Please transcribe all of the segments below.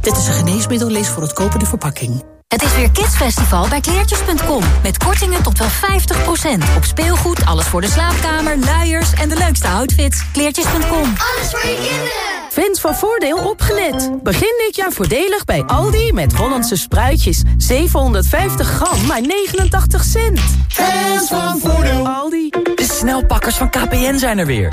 Dit is een geneesmiddel, lees voor het kopen de verpakking. Het is weer Kidsfestival bij kleertjes.com. Met kortingen tot wel 50%. Op speelgoed, alles voor de slaapkamer, luiers en de leukste outfits. Kleertjes.com. Alles voor je kinderen. Fans van Voordeel opgelet. Begin dit jaar voordelig bij Aldi met Hollandse spruitjes. 750 gram, maar 89 cent. Fans van Voordeel. Aldi. De snelpakkers van KPN zijn er weer.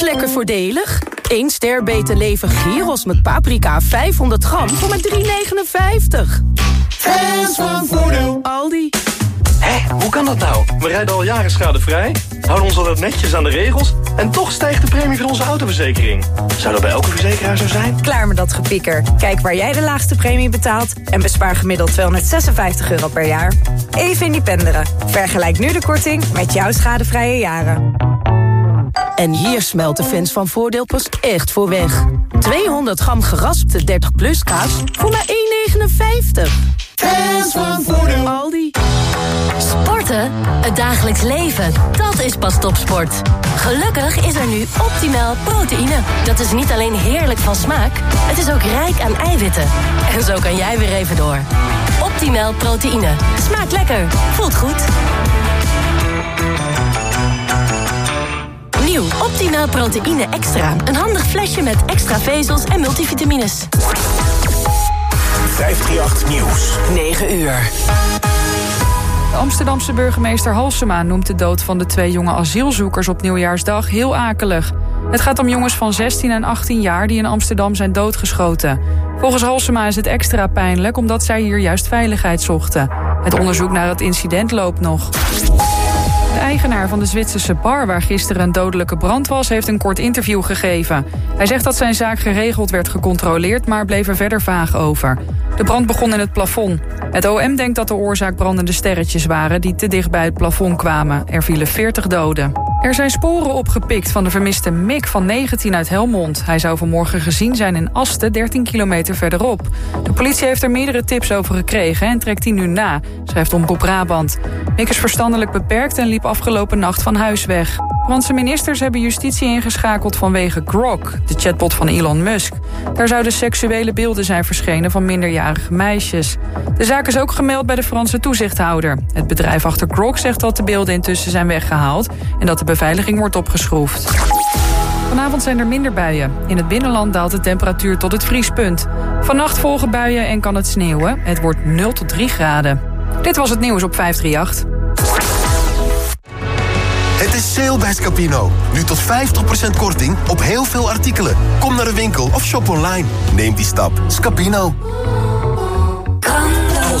Ook lekker voordelig. 1 ster beter leven gyros met paprika 500 gram voor maar 3,59. Fans van Voordeel. Aldi. Hé, hoe kan dat nou? We rijden al jaren schadevrij, houden ons altijd netjes aan de regels... en toch stijgt de premie van onze autoverzekering. Zou dat bij elke verzekeraar zo zijn? Klaar met dat gepieker. Kijk waar jij de laagste premie betaalt... en bespaar gemiddeld 256 euro per jaar. Even independeren. Vergelijk nu de korting met jouw schadevrije jaren. En hier smelt de fans van Voordeel pas echt voor weg. 200 gram geraspte 30 plus kaas voor maar 1,59. Fans van Voordeel. Aldi. Sporten? Het dagelijks leven. Dat is pas topsport. Gelukkig is er nu optimaal proteïne. Dat is niet alleen heerlijk van smaak, het is ook rijk aan eiwitten. En zo kan jij weer even door. Optimaal proteïne. Smaakt lekker. Voelt goed. Nieuw Optimaal proteïne extra. Een handig flesje met extra vezels en multivitamines. 538 Nieuws. 9 uur. De Amsterdamse burgemeester Halsema noemt de dood van de twee jonge asielzoekers op nieuwjaarsdag heel akelig. Het gaat om jongens van 16 en 18 jaar die in Amsterdam zijn doodgeschoten. Volgens Halsema is het extra pijnlijk omdat zij hier juist veiligheid zochten. Het onderzoek naar het incident loopt nog. Eigenaar van de Zwitserse bar waar gisteren een dodelijke brand was... heeft een kort interview gegeven. Hij zegt dat zijn zaak geregeld werd gecontroleerd... maar bleef er verder vaag over. De brand begon in het plafond. Het OM denkt dat de oorzaak brandende sterretjes waren... die te dicht bij het plafond kwamen. Er vielen 40 doden. Er zijn sporen opgepikt van de vermiste Mick van 19 uit Helmond. Hij zou vanmorgen gezien zijn in Asten, 13 kilometer verderop. De politie heeft er meerdere tips over gekregen en trekt die nu na, schrijft Omroep Brabant. Mick is verstandelijk beperkt en liep afgelopen nacht van huis weg. Franse ministers hebben justitie ingeschakeld vanwege Grok, de chatbot van Elon Musk. Daar zouden seksuele beelden zijn verschenen van minderjarige meisjes. De zaak is ook gemeld bij de Franse toezichthouder. Het bedrijf achter Grok zegt dat de beelden intussen zijn weggehaald... en dat de beveiliging wordt opgeschroefd. Vanavond zijn er minder buien. In het binnenland daalt de temperatuur tot het vriespunt. Vannacht volgen buien en kan het sneeuwen. Het wordt 0 tot 3 graden. Dit was het nieuws op 538. Het is sale bij Scapino. Nu tot 50% korting op heel veel artikelen. Kom naar de winkel of shop online. Neem die stap. Scapino.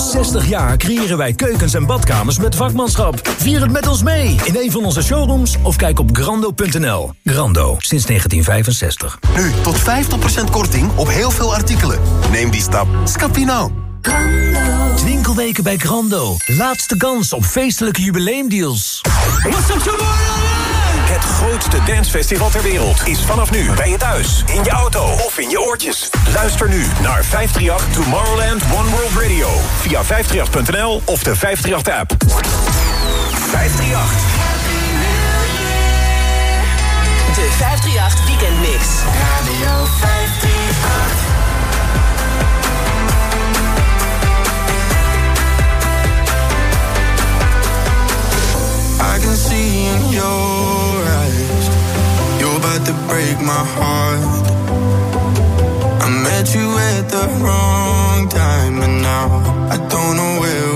Al 60 jaar creëren wij keukens en badkamers met vakmanschap. Vier het met ons mee in een van onze showrooms of kijk op grando.nl. Grando, sinds 1965. Nu tot 50% korting op heel veel artikelen. Neem die stap. Scapino. Winkelweken bij Grando. Laatste kans op feestelijke jubileumdeals. Het grootste dancefestival ter wereld is vanaf nu bij je thuis, in je auto in je oortjes. Luister nu naar 538 Tomorrowland One World Radio via 538.nl of de 538-app. 538. De 538 Weekend Mix. Radio 538. I can see in your eyes You're about to break my heart met you at the wrong time And now I don't know where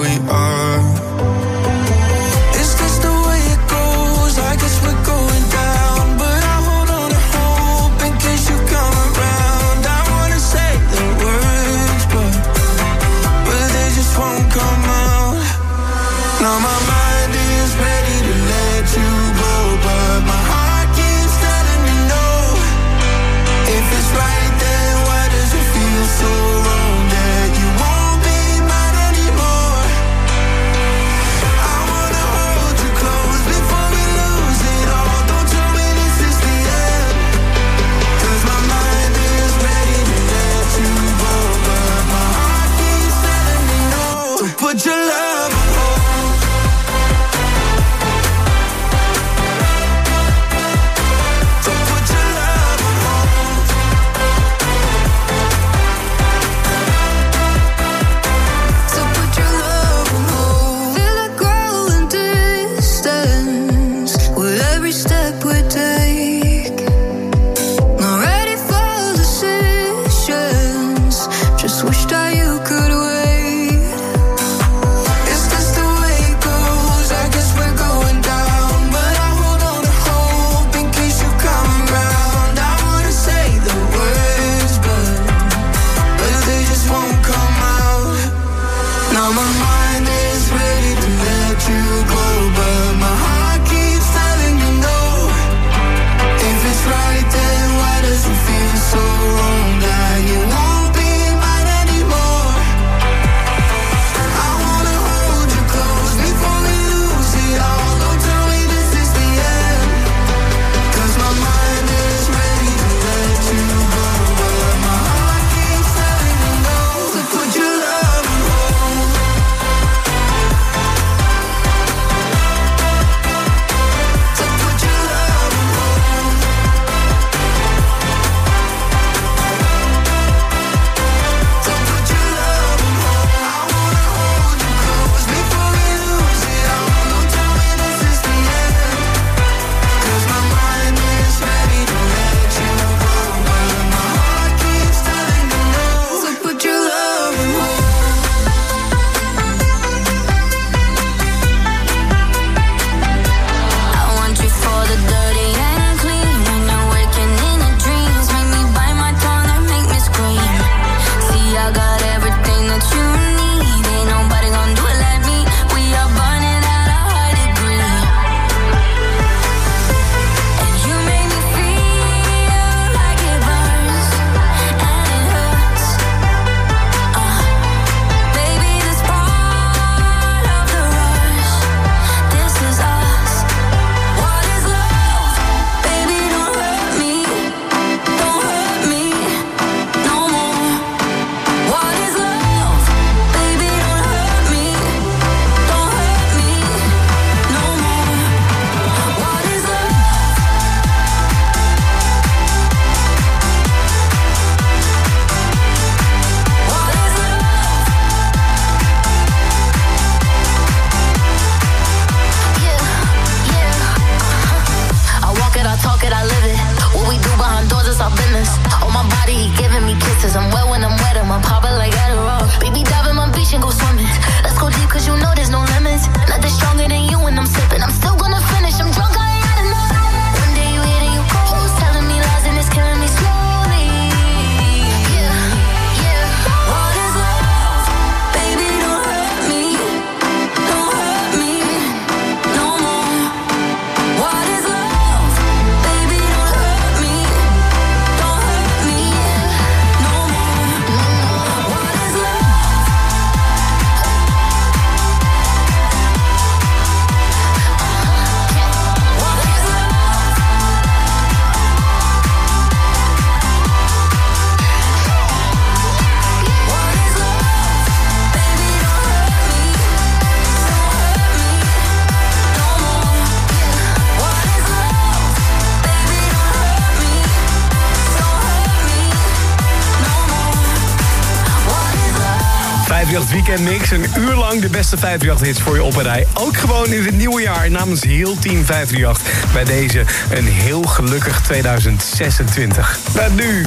Weekend Mix. Een uur lang de beste 538-hits voor je op een rij. Ook gewoon in het nieuwe jaar namens heel Team 538. Bij deze een heel gelukkig 2026. Met nu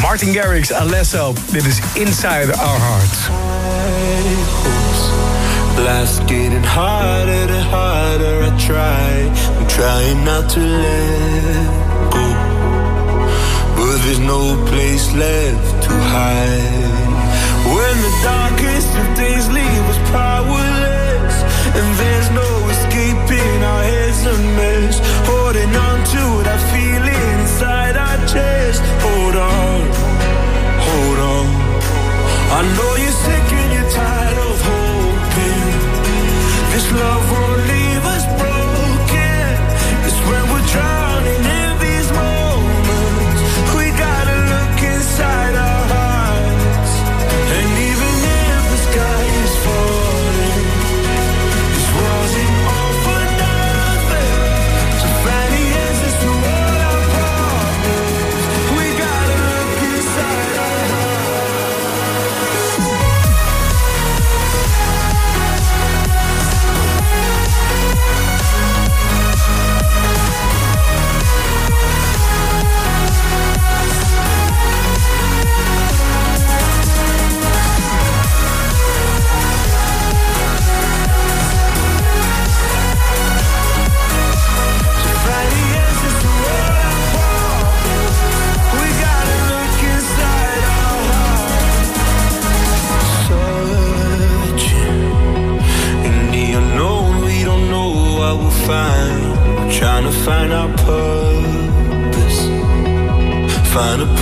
Martin Garrix, Alesso. Dit is Inside Our Hearts. Life's getting harder and harder. I try, I'm trying not to let go. But there's no place left to hide. When the darkest yesterday's leave us powerless And there's no escaping our heads a mess Holding on to what I feel inside our chest. Hold on, hold on. I know find our purpose, find a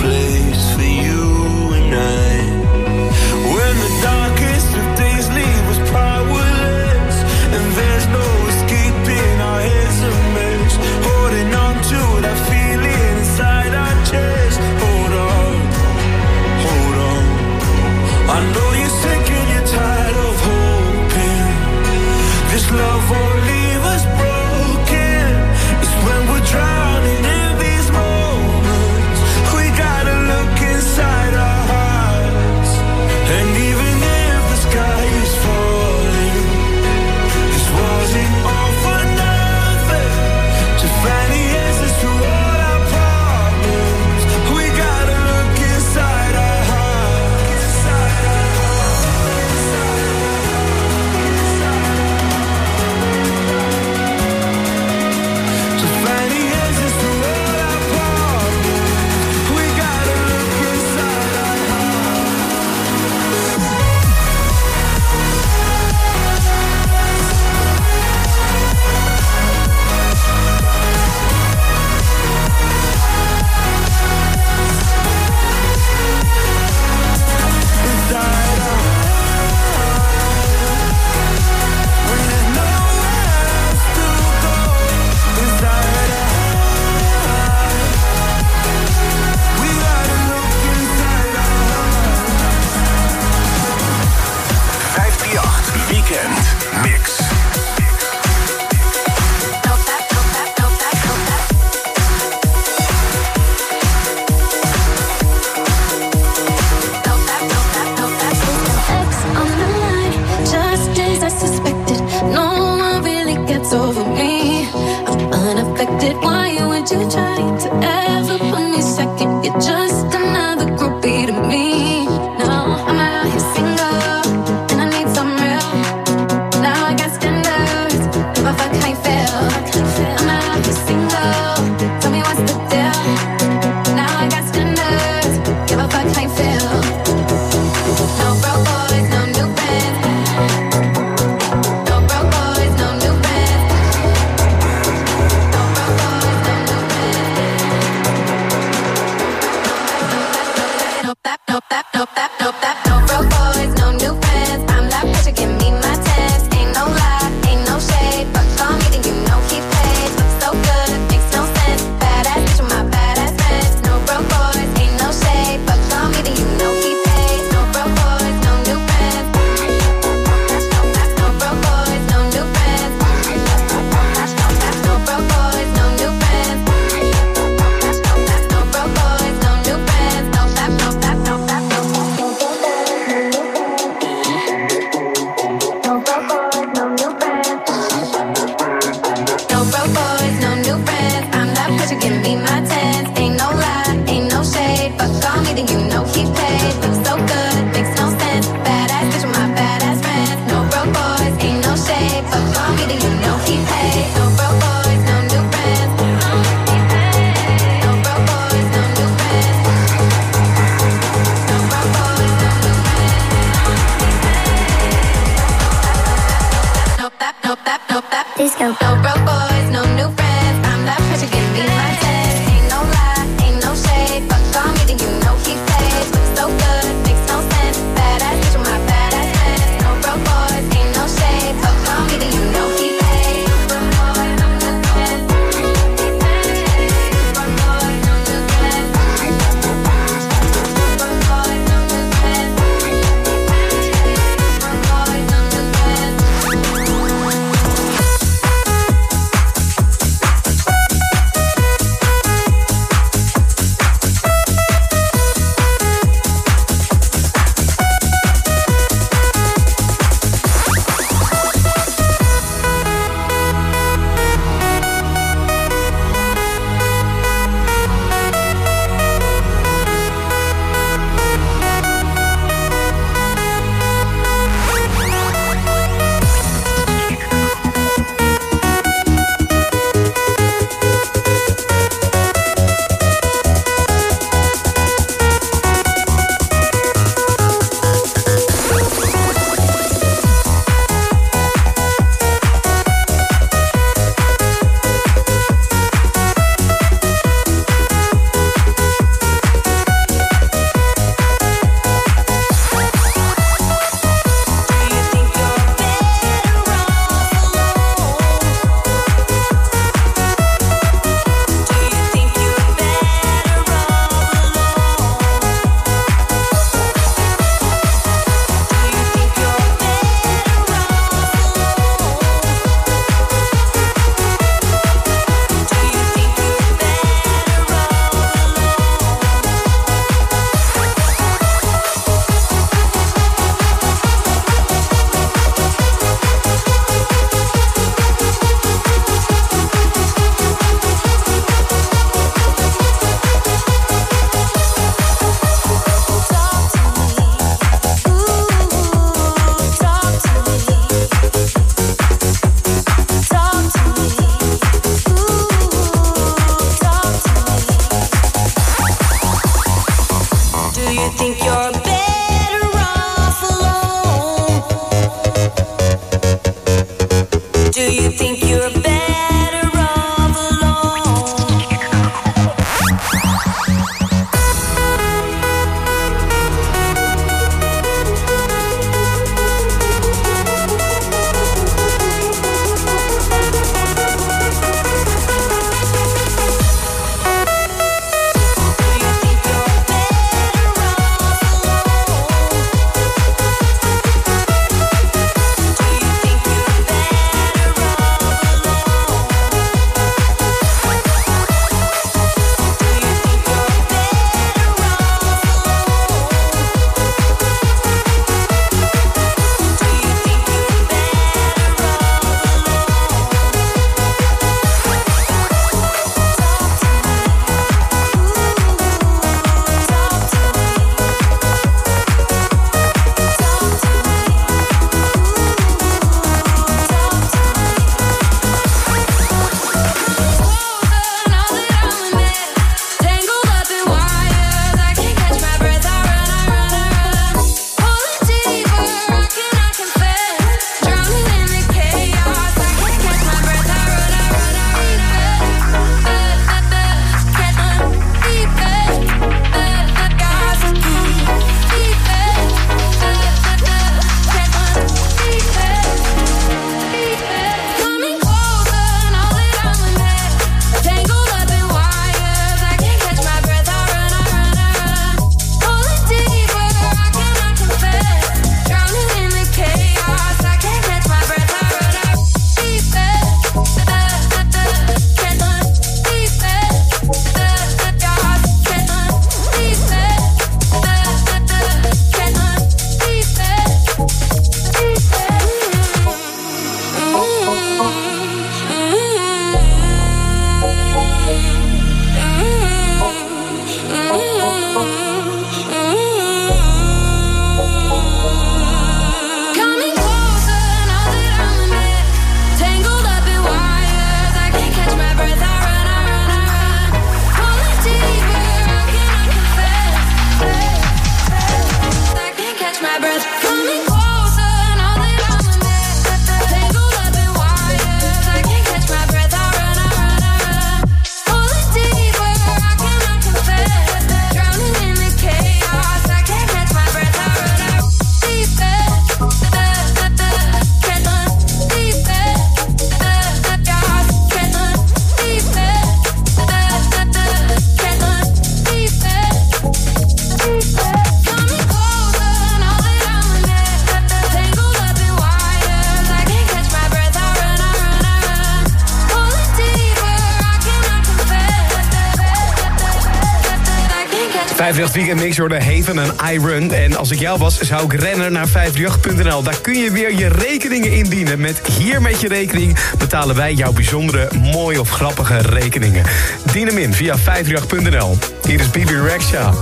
vrijdag weekend mix worden Haven en Iron. En als ik jou was, zou ik rennen naar 538.nl. Daar kun je weer je rekeningen indienen. Met hier met je rekening betalen wij jouw bijzondere, mooie of grappige rekeningen. Dien hem in via 538.nl. Hier is Bibi Rexha.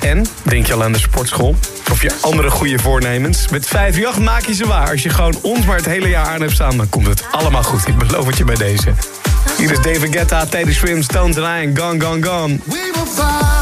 En denk je al aan de sportschool? Of je andere goede voornemens? Met 538 maak je ze waar. Als je gewoon ons maar het hele jaar aan hebt staan, dan komt het allemaal goed. Ik beloof het je bij deze. Hier is David Guetta, Teddy Swim, Stones and gang, gang, Gone We will find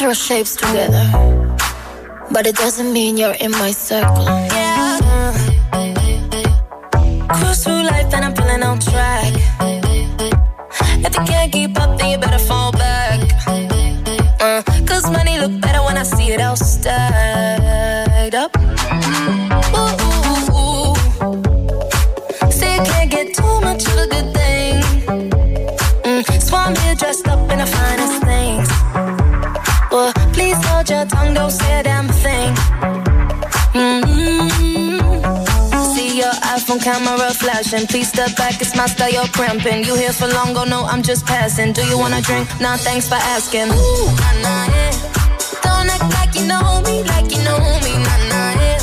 throw shapes together, but it doesn't mean you're in my circle. Yeah. Cruise through life and I'm feeling on track. tongue don't say a damn thing. Mm-hmm. See your iPhone camera flashing. Please step back, it's my style, you're cramping. You here for long, go no, I'm just passing. Do you wanna drink? Nah, thanks for asking. Ooh, nah, nah, yeah. Don't act like you know me, like you know me, nah, nah, yeah.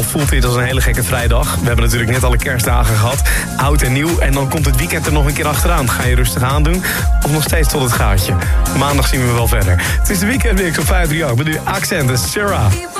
al voelt dit als een hele gekke vrijdag. We hebben natuurlijk net alle kerstdagen gehad. Oud en nieuw. En dan komt het weekend er nog een keer achteraan. Ga je rustig aandoen of nog steeds tot het gaatje? Maandag zien we wel verder. Het is de weekendweek op 538 met nu Accent en Sarah.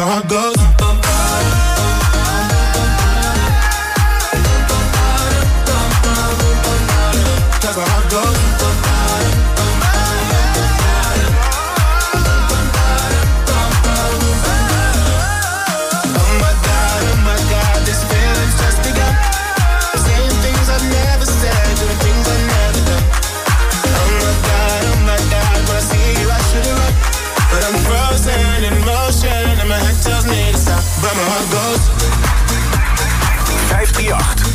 how I. die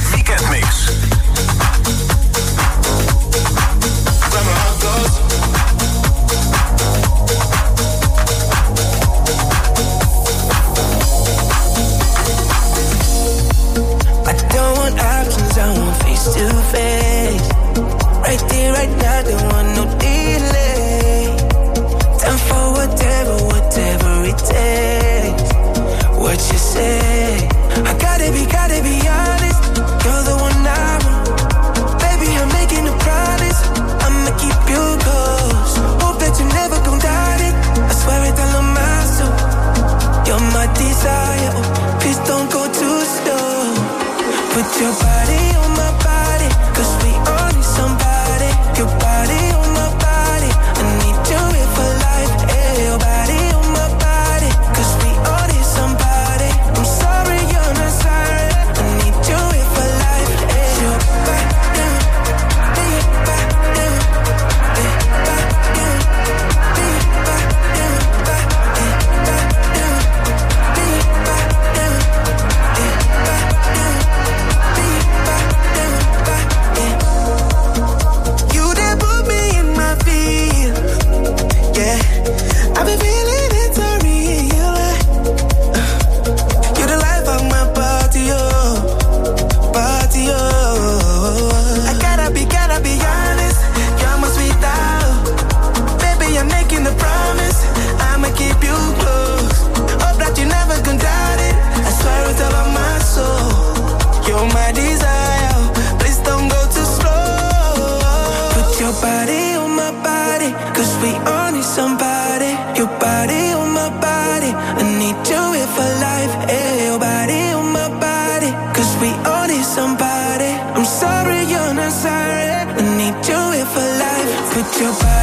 my desire. Please don't go too slow. Put your body on my body, cause we all need somebody. Your body on my body, I need you here for life. Hey, your body on my body, cause we all need somebody. I'm sorry, you're not sorry. I need you here for life. Put your body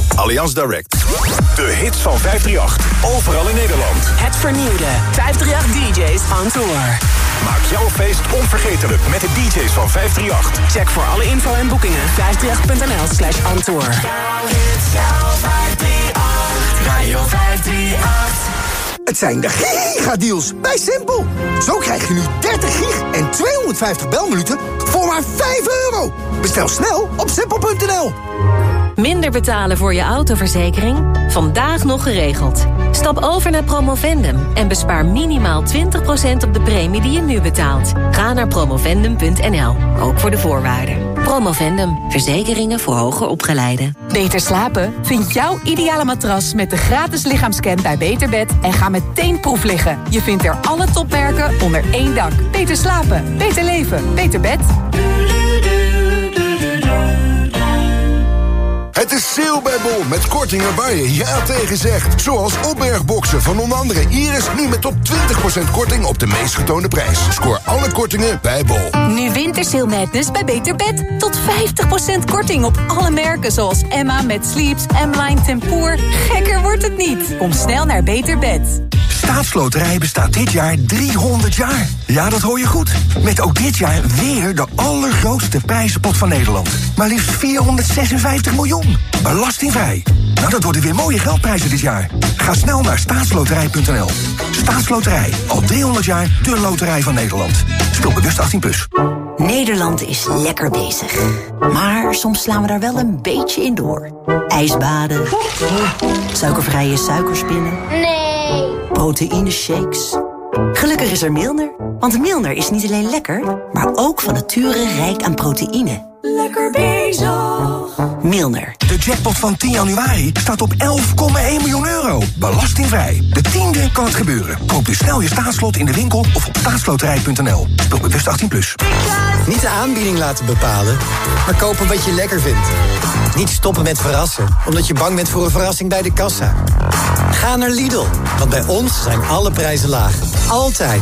Allianz Direct. De hits van 538. Overal in Nederland. Het vernieuwde 538 DJ's on tour. Maak jouw feest onvergetelijk met de DJ's van 538. Check voor alle info en boekingen 538.nl slash on tour. Radio 538. Het zijn de gigadeals bij Simpel. Zo krijg je nu 30 gig en 250 belminuten voor maar 5 euro. Bestel snel op simpel.nl. Minder betalen voor je autoverzekering? Vandaag nog geregeld. Stap over naar Promovendum en bespaar minimaal 20% op de premie die je nu betaalt. Ga naar promovendum.nl, ook voor de voorwaarden. Promovendum, verzekeringen voor hoger opgeleiden. Beter slapen? Vind jouw ideale matras met de gratis lichaamscan bij Beterbed en ga meteen proef liggen. Je vindt er alle topmerken onder één dak. Beter slapen, beter leven, beter bed. Het is sale bij Bol met kortingen waar je ja tegen zegt. Zoals opbergboxen van onder andere Iris nu met tot 20% korting op de meest getoonde prijs. Scoor alle kortingen bij Bol. Nu Wintersail Madness bij Beter Bed. Tot 50% korting op alle merken zoals Emma met Sleeps, M-Line Tempoor. Gekker wordt het niet. Kom snel naar Beter Bed. Staatsloterij bestaat dit jaar 300 jaar. Ja, dat hoor je goed. Met ook dit jaar weer de allergrootste prijzenpot van Nederland. Maar liefst 456 miljoen. Belastingvrij. Nou, dat worden weer mooie geldprijzen dit jaar. Ga snel naar staatsloterij.nl. Staatsloterij. Al 300 jaar de loterij van Nederland. Speel bewust 18+. Plus. Nederland is lekker bezig. Maar soms slaan we daar wel een beetje in door. Ijsbaden. Suikervrije suikerspinnen. Nee. Proteïne shakes. Gelukkig is er Milner. Want Milner is niet alleen lekker, maar ook van nature rijk aan proteïne. Lekker bezig. Milner. De jackpot van 10 januari staat op 11,1 miljoen euro. Belastingvrij. De tiende kan het gebeuren. Koop dus snel je staatslot in de winkel of op staatsloterij.nl. Speel bewust 18+. Plus. Niet de aanbieding laten bepalen, maar kopen wat je lekker vindt. Niet stoppen met verrassen, omdat je bang bent voor een verrassing bij de kassa. Ga naar Lidl, want bij ons zijn alle prijzen laag. Altijd.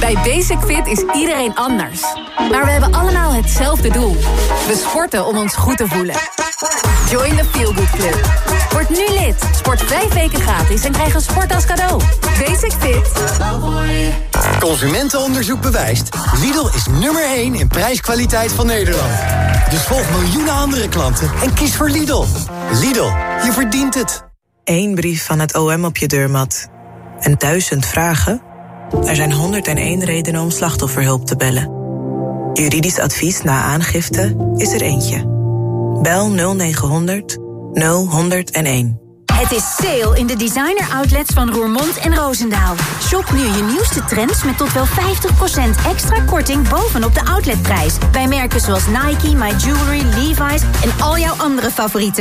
Bij Basic Fit is iedereen anders. Maar we hebben allemaal hetzelfde doel. We sporten om ons goed te voelen. Join the Feel Good Club. Word nu lid. Sport vijf weken gratis en krijg een sport als cadeau. Basic Fit. Consumentenonderzoek bewijst. Lidl is nummer 1 in prijskwaliteit van Nederland. Dus volg miljoenen andere klanten en kies voor Lidl. Lidl, je verdient het. Eén brief van het OM op je deurmat. En duizend vragen? Er zijn 101 redenen om slachtofferhulp te bellen. Juridisch advies na aangifte is er eentje. Bel 0900 0101. Het is sale in de designer outlets van Roermond en Roosendaal. Shop nu je nieuwste trends met tot wel 50% extra korting bovenop de outletprijs. Bij merken zoals Nike, My Jewelry, Levi's en al jouw andere favoriete